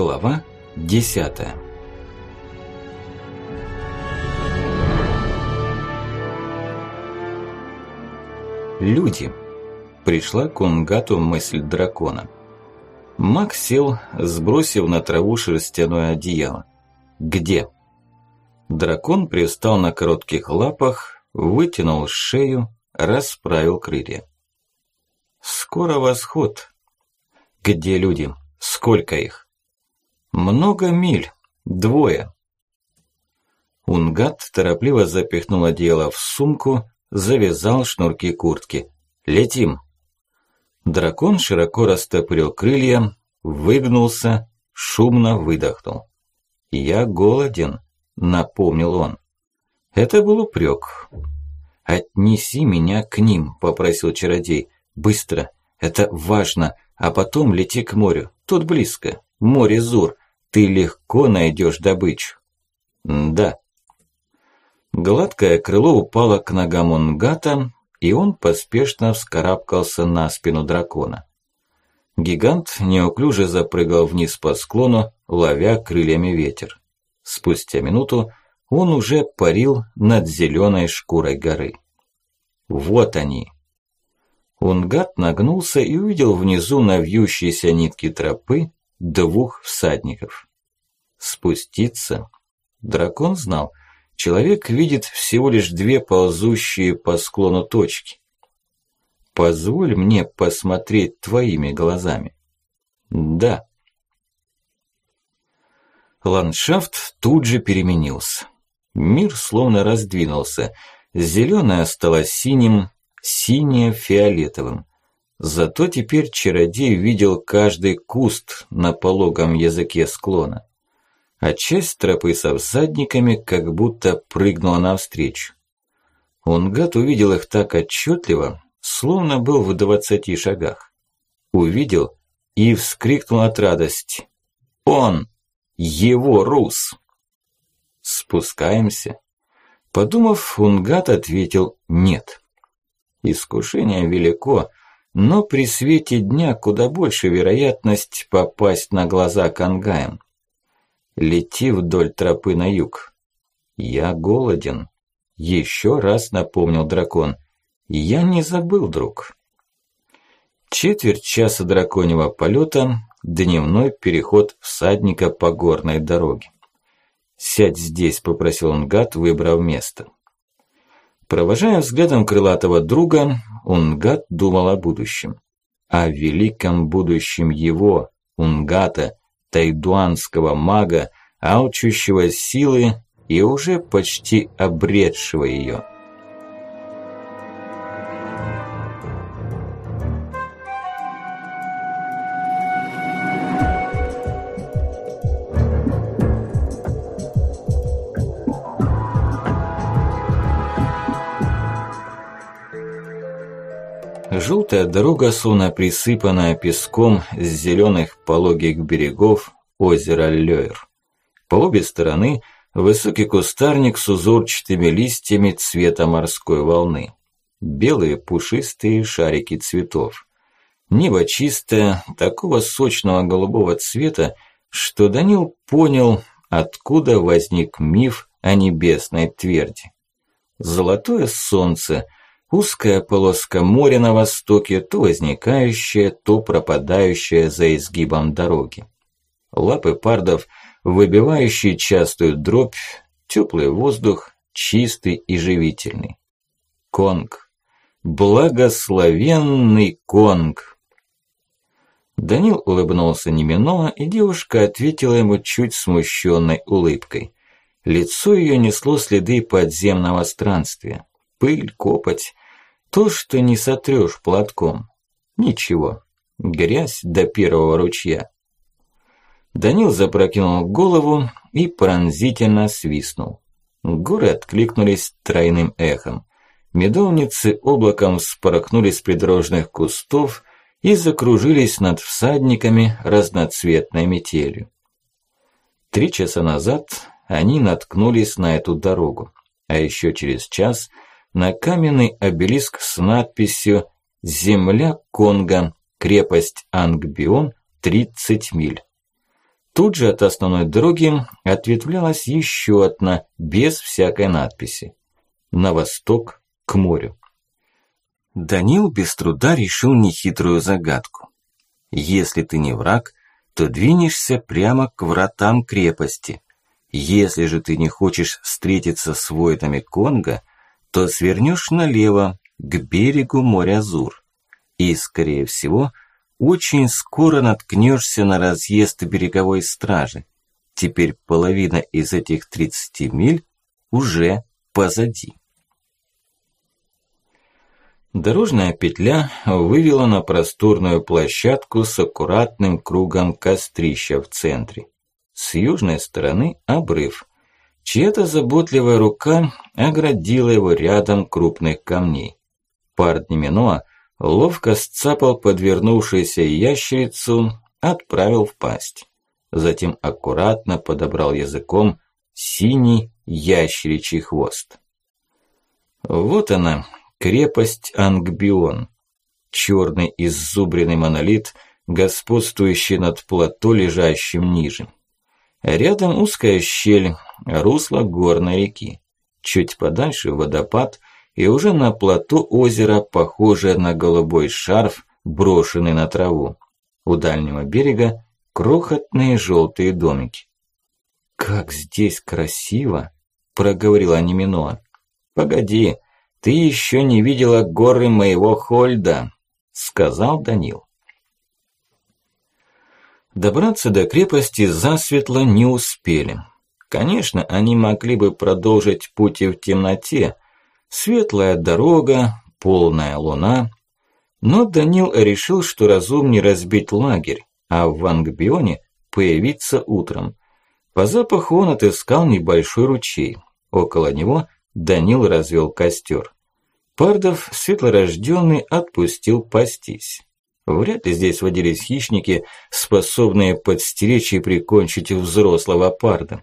Глава десятая Люди. Пришла к Унгату мысль дракона. Маг сел, сбросив на траву шерстяное одеяло. Где? Дракон пристал на коротких лапах, вытянул шею, расправил крылья. Скоро восход. Где люди? Сколько их? Много миль. Двое. Унгат торопливо запихнул одеяло в сумку, завязал шнурки куртки. Летим. Дракон широко растопырил крылья, выгнулся, шумно выдохнул. «Я голоден», – напомнил он. Это был упрек. «Отнеси меня к ним», – попросил чародей. «Быстро, это важно, а потом лети к морю, тут близко, море Зур, ты легко найдешь добычу». «Да». Гладкое крыло упало к ногам Унгата, и он поспешно вскарабкался на спину дракона. Гигант неуклюже запрыгал вниз по склону, ловя крыльями ветер. Спустя минуту он уже парил над зеленой шкурой горы. Вот они. Унгат нагнулся и увидел внизу на вьющейся нитке тропы двух всадников. Спуститься? Дракон знал, человек видит всего лишь две ползущие по склону точки. Позволь мне посмотреть твоими глазами. Да. Ландшафт тут же переменился. Мир словно раздвинулся. Зелёное стало синим, синее фиолетовым. Зато теперь чародей видел каждый куст на пологом языке склона. А часть тропы со всадниками как будто прыгнула навстречу. Унгат увидел их так отчетливо, словно был в двадцати шагах. Увидел и вскрикнул от радости. Он! Его Рус! Спускаемся. Подумав, Унгат ответил «нет». Искушение велико, но при свете дня куда больше вероятность попасть на глаза кангаем. Лети вдоль тропы на юг. Я голоден. Еще раз напомнил дракон. Я не забыл, друг. Четверть часа драконьего полета, дневной переход всадника по горной дороге. «Сядь здесь», – попросил он гад, выбрав место. Провожая взглядом крылатого друга, Унгат думал о будущем. О великом будущем его, Унгата, тайдуанского мага, алчущего силы и уже почти обретшего ее. Желтая дорога, словно присыпанная песком с зеленых пологих берегов озера Лёйр. По обе стороны высокий кустарник с узорчатыми листьями цвета морской волны. Белые пушистые шарики цветов. Небо чистое, такого сочного голубого цвета, что Данил понял, откуда возник миф о небесной тверди. Золотое солнце – Узкая полоска моря на востоке, то возникающая, то пропадающая за изгибом дороги. Лапы пардов, выбивающие частую дробь, теплый воздух, чистый и живительный. Конг. Благословенный Конг. Данил улыбнулся неминуло, и девушка ответила ему чуть смущенной улыбкой. Лицо ее несло следы подземного странствия. Пыль, копоть, то, что не сотрёшь платком. Ничего. Грязь до первого ручья. Данил запрокинул голову и пронзительно свистнул. Горы откликнулись тройным эхом. Медовницы облаком вспорхнули с придорожных кустов и закружились над всадниками разноцветной метелью. Три часа назад они наткнулись на эту дорогу, а ещё через час – на каменный обелиск с надписью «Земля Конго, крепость Ангбион, 30 миль». Тут же от основной дороги ответвлялась еще одна, без всякой надписи. На восток, к морю. Данил без труда решил нехитрую загадку. Если ты не враг, то двинешься прямо к вратам крепости. Если же ты не хочешь встретиться с воинами Конга, то свернешь налево, к берегу моря Зур. И, скорее всего, очень скоро наткнешься на разъезд береговой стражи. Теперь половина из этих 30 миль уже позади. Дорожная петля вывела на просторную площадку с аккуратным кругом кострища в центре. С южной стороны обрыв. Чья-то заботливая рука оградила его рядом крупных камней. Пард Неминоа ловко сцапал подвернувшуюся ящерицу, отправил в пасть. Затем аккуратно подобрал языком синий ящеричий хвост. Вот она, крепость Ангбион. Черный иззубренный монолит, господствующий над плато, лежащим ниже. Рядом узкая щель, русло горной реки. Чуть подальше водопад – и уже на плоту озера, похожее на голубой шарф, брошенный на траву. У дальнего берега крохотные желтые домики. «Как здесь красиво!» – проговорила Неминоа. «Погоди, ты еще не видела горы моего Хольда», – сказал Данил. Добраться до крепости засветло не успели. Конечно, они могли бы продолжить путь и в темноте, Светлая дорога, полная луна. Но Данил решил, что разумнее разбить лагерь, а в Вангбионе появиться утром. По запаху он отыскал небольшой ручей. Около него Данил развел костер. Пардов, светлорожденный, отпустил пастись. Вряд ли здесь водились хищники, способные подстеречь и прикончить взрослого парда.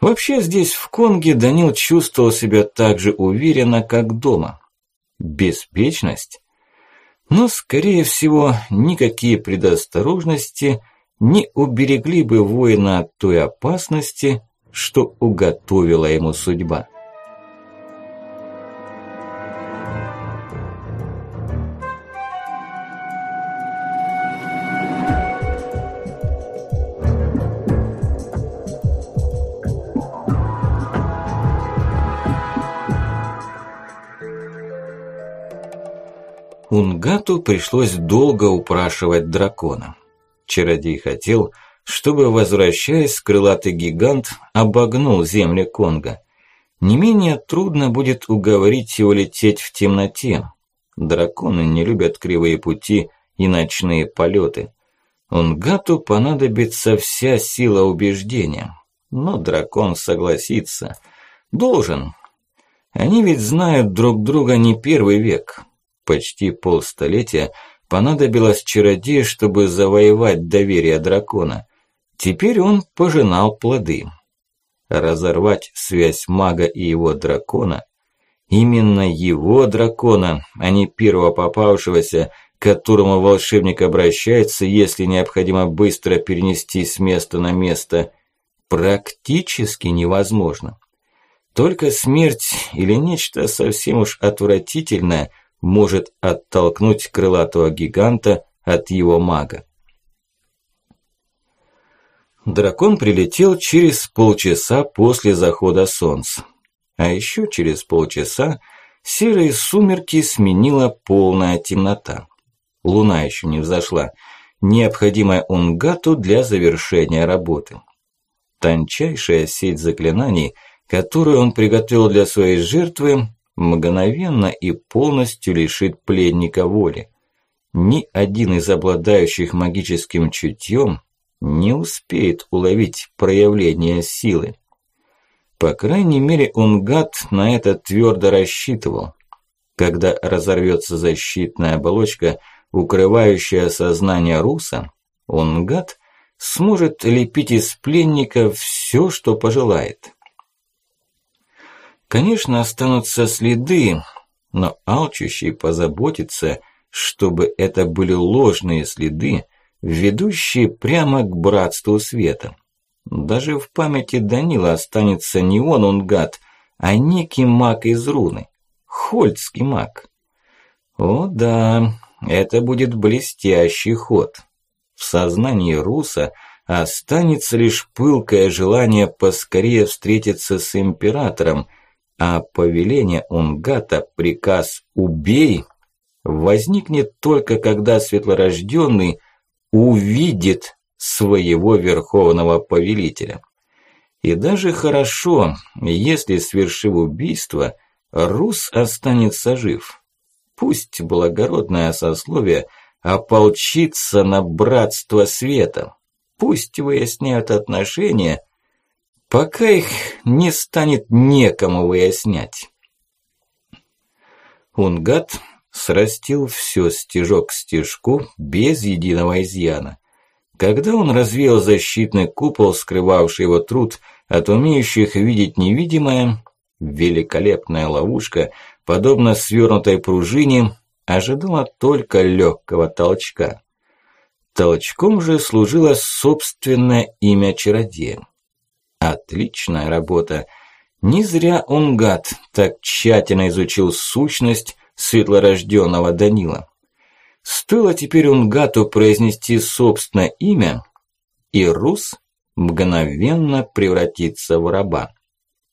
Вообще здесь, в Конге, Данил чувствовал себя так же уверенно, как дома. Беспечность? Но, скорее всего, никакие предосторожности не уберегли бы воина от той опасности, что уготовила ему судьба. Унгату пришлось долго упрашивать дракона. Чародей хотел, чтобы, возвращаясь, крылатый гигант обогнул земли Конга. Не менее трудно будет уговорить его лететь в темноте. Драконы не любят кривые пути и ночные полеты. Унгату понадобится вся сила убеждения. Но дракон согласится. Должен. Они ведь знают друг друга не первый век почти полстолетия понадобилось чародею, чтобы завоевать доверие дракона. Теперь он пожинал плоды. Разорвать связь мага и его дракона, именно его дракона, а не первого попавшегося, к которому волшебник обращается, если необходимо быстро перенестись с места на место, практически невозможно. Только смерть или нечто совсем уж отвратительное может оттолкнуть крылатого гиганта от его мага. Дракон прилетел через полчаса после захода солнца. А еще через полчаса серые сумерки сменила полная темнота. Луна еще не взошла, необходимая Унгату для завершения работы. Тончайшая сеть заклинаний, которую он приготовил для своей жертвы, мгновенно и полностью лишит пленника воли. Ни один из обладающих магическим чутьем не успеет уловить проявление силы. По крайней мере, Унгат на это твердо рассчитывал. Когда разорвется защитная оболочка, укрывающая сознание Руса, Унгат сможет лепить из пленника все, что пожелает. Конечно, останутся следы, но алчущий позаботится, чтобы это были ложные следы, ведущие прямо к братству света. Даже в памяти Данила останется не он, он гад, а некий маг из руны. Хольдский маг. О да, это будет блестящий ход. В сознании Руса останется лишь пылкое желание поскорее встретиться с императором, а повеление Унгата, приказ «убей» возникнет только когда светлорожденный увидит своего верховного повелителя. И даже хорошо, если, свершив убийство, Рус останется жив. Пусть благородное сословие ополчится на братство света. Пусть выясняют отношения, пока их не станет некому выяснять. Унгат срастил все стежок к стежку без единого изъяна. Когда он развеял защитный купол, скрывавший его труд от умеющих видеть невидимое, великолепная ловушка, подобно свернутой пружине, ожидала только легкого толчка. Толчком же служило собственное имя чародея. Отличная работа. Не зря он, гад, так тщательно изучил сущность светлорожденного Данила. Стоило теперь Унгату произнести собственное имя, и Рус мгновенно превратится в раба,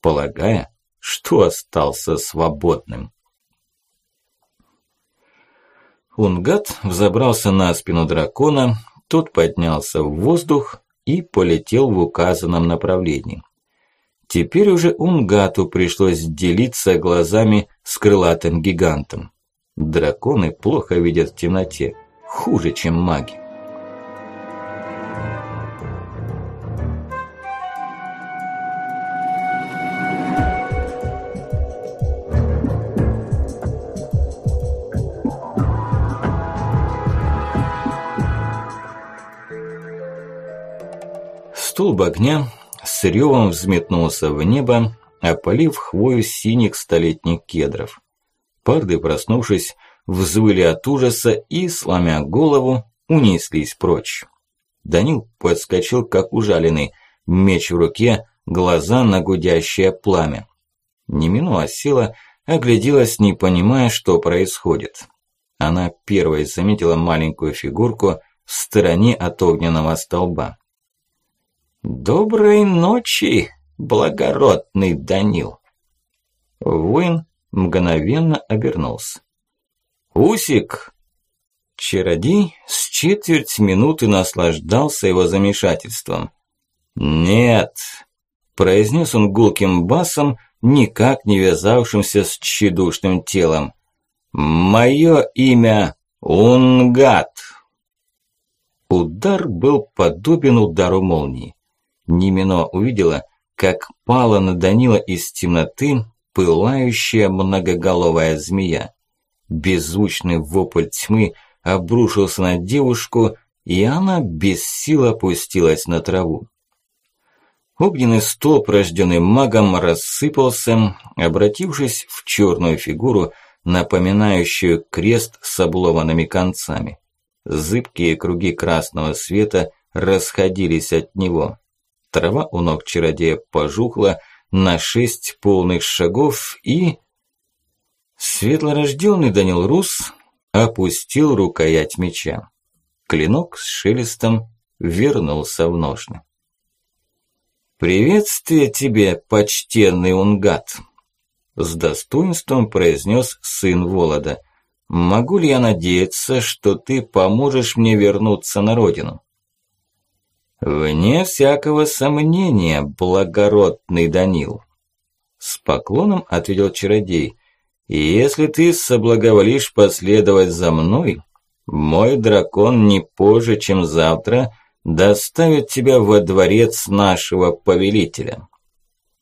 полагая, что остался свободным. Унгат взобрался на спину дракона, тот поднялся в воздух и полетел в указанном направлении. Теперь уже Унгату пришлось делиться глазами с крылатым гигантом. Драконы плохо видят в темноте, хуже, чем маги. Столб огня с ревом взметнулся в небо, опалив хвою синих столетних кедров. Парды, проснувшись, взвыли от ужаса и, сломя голову, унеслись прочь. Данил подскочил, как ужаленный, меч в руке, глаза на гудящее пламя. Немину осела, огляделась, не понимая, что происходит. Она первой заметила маленькую фигурку в стороне от огненного столба. «Доброй ночи, благородный Данил!» Воин мгновенно обернулся. «Усик!» Чародей с четверть минуты наслаждался его замешательством. «Нет!» – произнес он гулким басом, никак не вязавшимся с тщедушным телом. «Мое имя Унгат!» Удар был подобен удару молнии. Нимино увидела, как пала на Данила из темноты пылающая многоголовая змея. Беззвучный вопль тьмы обрушился на девушку, и она без сил опустилась на траву. Огненный столб, рожденный магом, рассыпался, обратившись в черную фигуру, напоминающую крест с обломанными концами. Зыбкие круги красного света расходились от него. Трава у ног чародея пожухла, на шесть полных шагов и... Светлорожденный Данил Рус опустил рукоять меча. Клинок с шелестом вернулся в ножны. «Приветствие тебе, почтенный унгат!» С достоинством произнес сын Волода. «Могу ли я надеяться, что ты поможешь мне вернуться на родину?» «Вне всякого сомнения, благородный Данил!» С поклоном ответил чародей. «Если ты соблаговолишь последовать за мной, мой дракон не позже, чем завтра, доставит тебя во дворец нашего повелителя».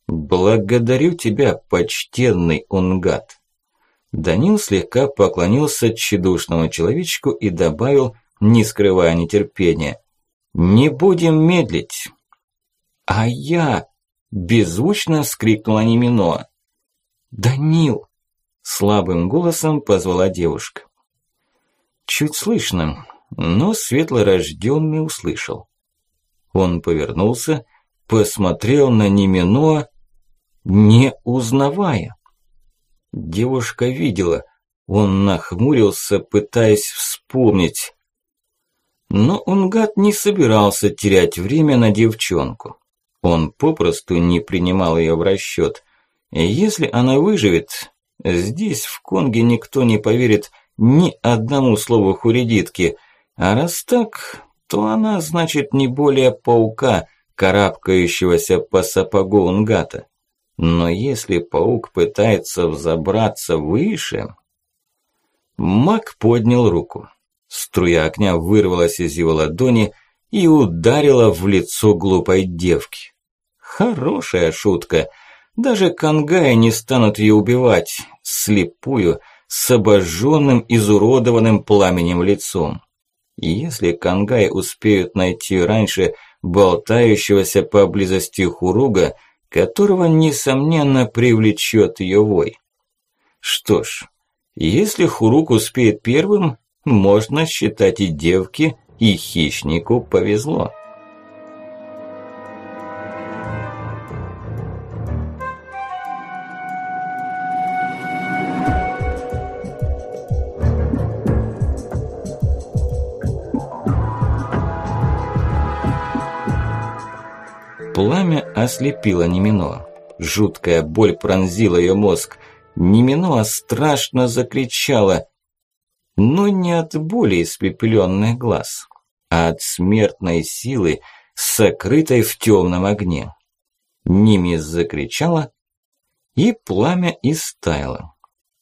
«Благодарю тебя, почтенный Унгат!» Данил слегка поклонился тщедушному человечку и добавил, не скрывая нетерпения – «Не будем медлить!» «А я!» – беззвучно вскрикнула Немино. «Данил!» – слабым голосом позвала девушка. Чуть слышно, но светлорожденный услышал. Он повернулся, посмотрел на Неминоа, не узнавая. Девушка видела, он нахмурился, пытаясь вспомнить. Но он, гад, не собирался терять время на девчонку. Он попросту не принимал ее в расчет. Если она выживет, здесь, в Конге, никто не поверит ни одному слову хуридитки, а раз так, то она, значит, не более паука, карабкающегося по сапогу Унгата. Но если паук пытается взобраться выше... Мак поднял руку. Струя огня вырвалась из его ладони и ударила в лицо глупой девки. Хорошая шутка. Даже кангаи не станут ее убивать, слепую, с обожженным, изуродованным пламенем лицом. И если кангаи успеют найти раньше болтающегося поблизости хуруга, которого, несомненно, привлечет ее вой. Что ж, если хуруг успеет первым, можно считать и девке, и хищнику повезло. Пламя ослепило Немино. Жуткая боль пронзила ее мозг. Немино страшно закричала. Но не от боли испепеленных глаз, а от смертной силы, сокрытой в темном огне. Ними закричала, и пламя истаяло.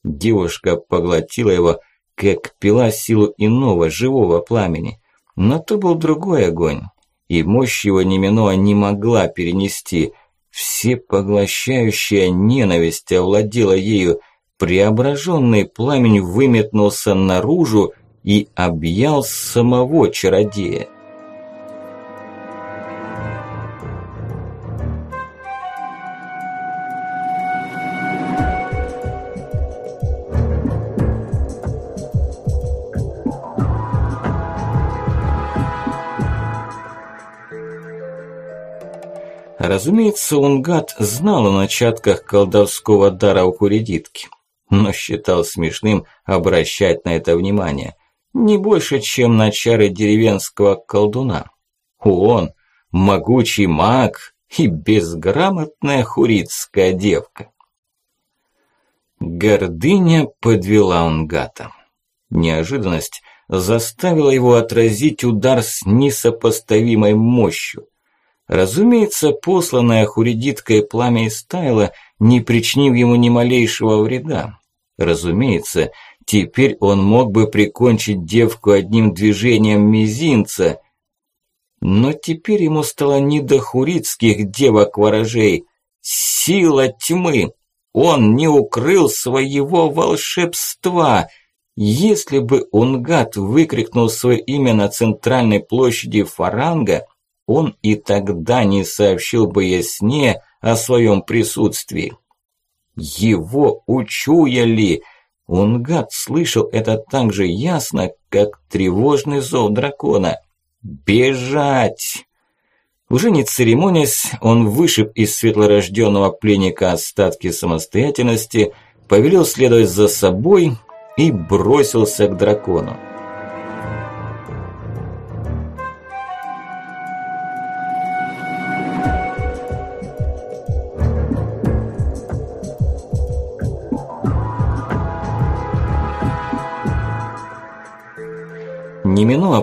Девушка поглотила его, как пила силу иного, живого пламени. Но то был другой огонь, и мощь его Неминоа не могла перенести. Всепоглощающая ненависть овладела ею, преображенный пламень выметнулся наружу и объял самого чародея. Разумеется, Унгат знал о начатках колдовского дара у Куридитки, но считал смешным обращать на это внимание. Не больше, чем на чары деревенского колдуна. Он – могучий маг и безграмотная хурицкая девка. Гордыня подвела Унгата. Неожиданность заставила его отразить удар с несопоставимой мощью. Разумеется, посланное хуридиткой пламя истаяло, не причинив ему ни малейшего вреда. Разумеется, теперь он мог бы прикончить девку одним движением мизинца, но теперь ему стало не до хурицких девок-ворожей. Сила тьмы! Он не укрыл своего волшебства! Если бы Унгат выкрикнул свое имя на центральной площади Фаранга, он и тогда не сообщил бы ясне о своем присутствии. Его учуяли! Унгат слышал это так же ясно, как тревожный зов дракона. «Бежать!» Уже не церемонясь, он вышиб из светлорожденного пленника остатки самостоятельности, повелел следовать за собой и бросился к дракону.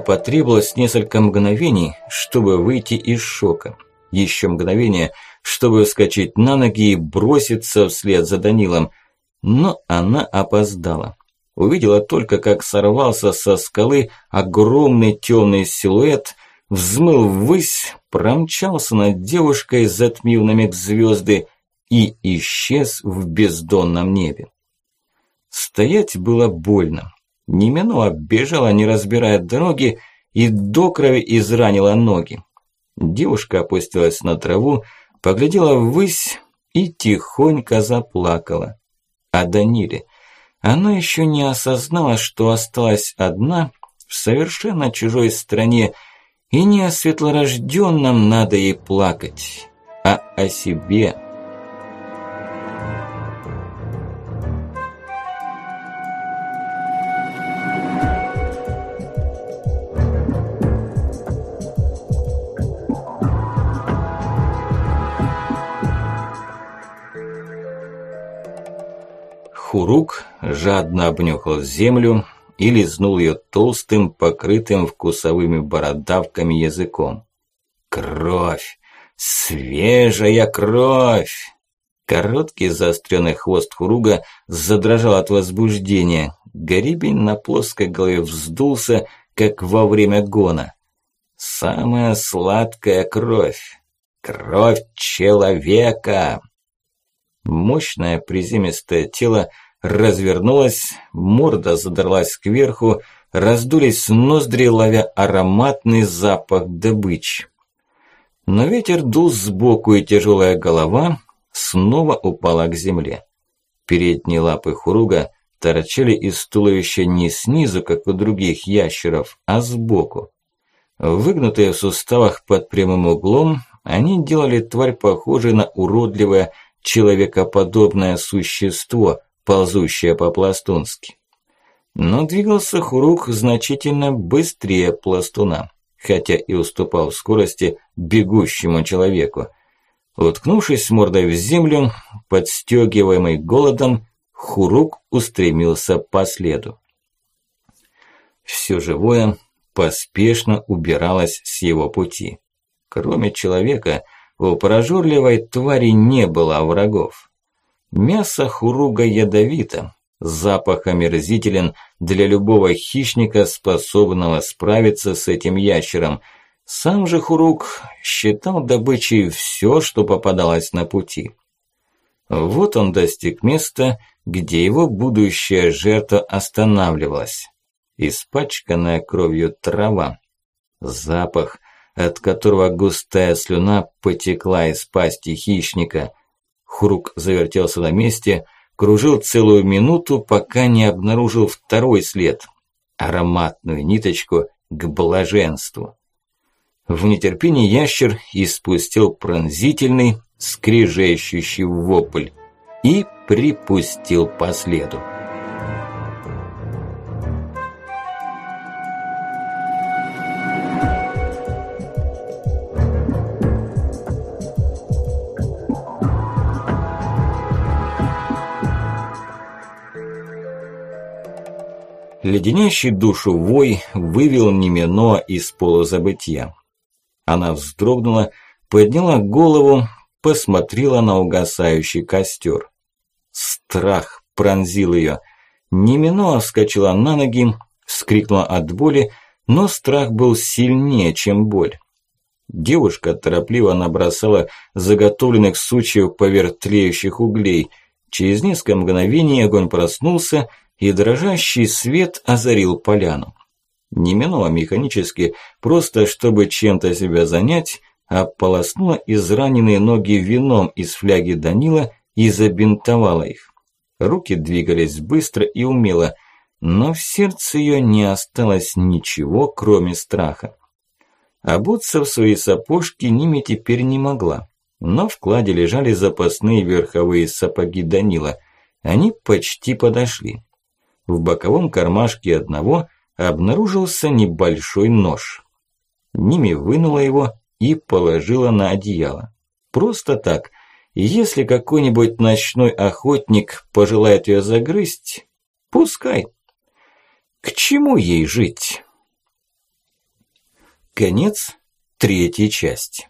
Потребовалось несколько мгновений, чтобы выйти из шока. Еще мгновение, чтобы вскочить на ноги и броситься вслед за Данилом. Но она опоздала. Увидела только, как сорвался со скалы огромный темный силуэт, взмыл ввысь, промчался над девушкой, затмив на миг звезды и исчез в бездонном небе. Стоять было больно. Неминуа бежала, не разбирая дороги, и до крови изранила ноги. Девушка опустилась на траву, поглядела ввысь и тихонько заплакала. А Даниле, она еще не осознала, что осталась одна в совершенно чужой стране, и не о светлорожденном надо ей плакать, а о себе. Хурук жадно обнюхал землю и лизнул ее толстым, покрытым вкусовыми бородавками языком. Кровь! Свежая кровь! Короткий заостренный хвост Хуруга задрожал от возбуждения. Горибень на плоской голове вздулся, как во время гона. Самая сладкая кровь. Кровь человека. Мощное приземистое тело развернулось, морда задралась кверху, раздулись ноздри, ловя ароматный запах добычи. Но ветер дул сбоку, и тяжелая голова снова упала к земле. Передние лапы хуруга торчали из туловища не снизу, как у других ящеров, а сбоку. Выгнутые в суставах под прямым углом, они делали тварь похожей на уродливое человекоподобное существо, ползущее по-пластунски. Но двигался Хурук значительно быстрее пластуна, хотя и уступал в скорости бегущему человеку. Уткнувшись мордой в землю, подстёгиваемый голодом, Хурук устремился по следу. Все живое поспешно убиралось с его пути. Кроме человека – у прожорливой твари не было врагов. Мясо хуруга ядовито, запах омерзителен для любого хищника, способного справиться с этим ящером. Сам же хуруг считал добычей все, что попадалось на пути. Вот он достиг места, где его будущая жертва останавливалась. Испачканная кровью трава. Запах – от которого густая слюна потекла из пасти хищника. Хрук завертелся на месте, кружил целую минуту, пока не обнаружил второй след – ароматную ниточку к блаженству. В нетерпении ящер испустил пронзительный, скрежещущий вопль и припустил по следу. Леденящий душу вой вывел Немино из полузабытия. Она вздрогнула, подняла голову, посмотрела на угасающий костер. Страх пронзил ее. Немино вскочила на ноги, вскрикнула от боли, но страх был сильнее, чем боль. Девушка торопливо набросала заготовленных сучьев поверх тлеющих углей. Через несколько мгновений огонь проснулся и дрожащий свет озарил поляну. Не минула механически, просто чтобы чем-то себя занять, ополоснула израненные ноги вином из фляги Данила и забинтовала их. Руки двигались быстро и умело, но в сердце ее не осталось ничего, кроме страха. Обуться в свои сапожки Ними теперь не могла, но в кладе лежали запасные верховые сапоги Данила. Они почти подошли. В боковом кармашке одного обнаружился небольшой нож. Ними вынула его и положила на одеяло. Просто так. Если какой-нибудь ночной охотник пожелает ее загрызть, пускай. К чему ей жить? Конец третьей части.